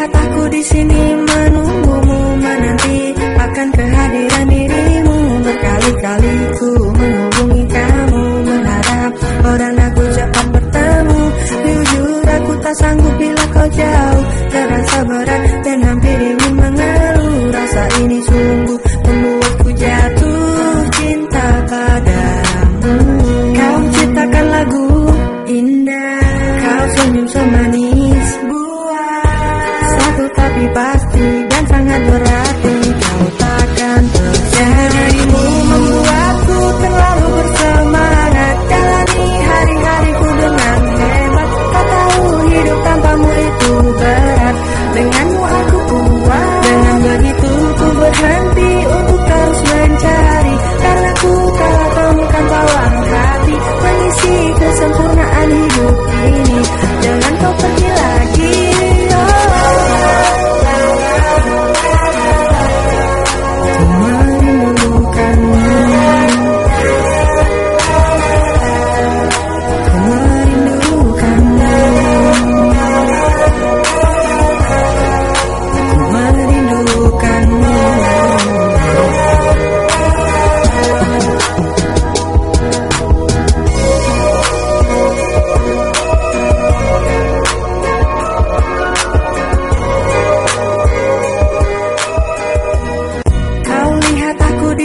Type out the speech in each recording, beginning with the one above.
Lihat aku di sini menunggumu menanti akan kehadiran dirimu. Berkali-kali ku menghubungi kamu berharap orang aku cepat bertemu. Jujur aku tak sanggup bila kau jauh. Terasa berat dan hampir ingin mengeluh. Rasa ini sungguh membuatku jatuh cinta padamu. Kau ciptakan lagu indah. Kau senyum semanis happy by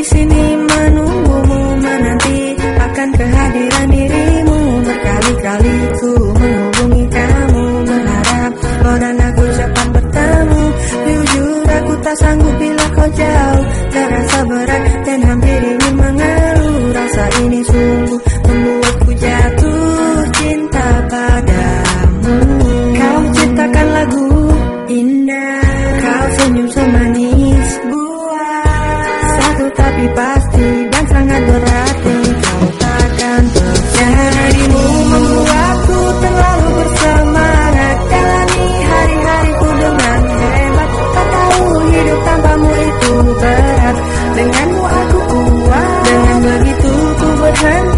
sini menunggumu menanti akan kehadiran dirimu. Berkali-kali ku menghubungi kamu berharap orang oh, aku cepat bertemu. Jujur aku tak sanggup tapi pasti dan sangat berat yang kau takkan terjadi. Membuatku terlalu bersemangat Jalani hari-hariku dengan hebat. Tak tahu hidup tanpamu itu berat. Denganmu aku kuat. Dengan begitu ku berhenti.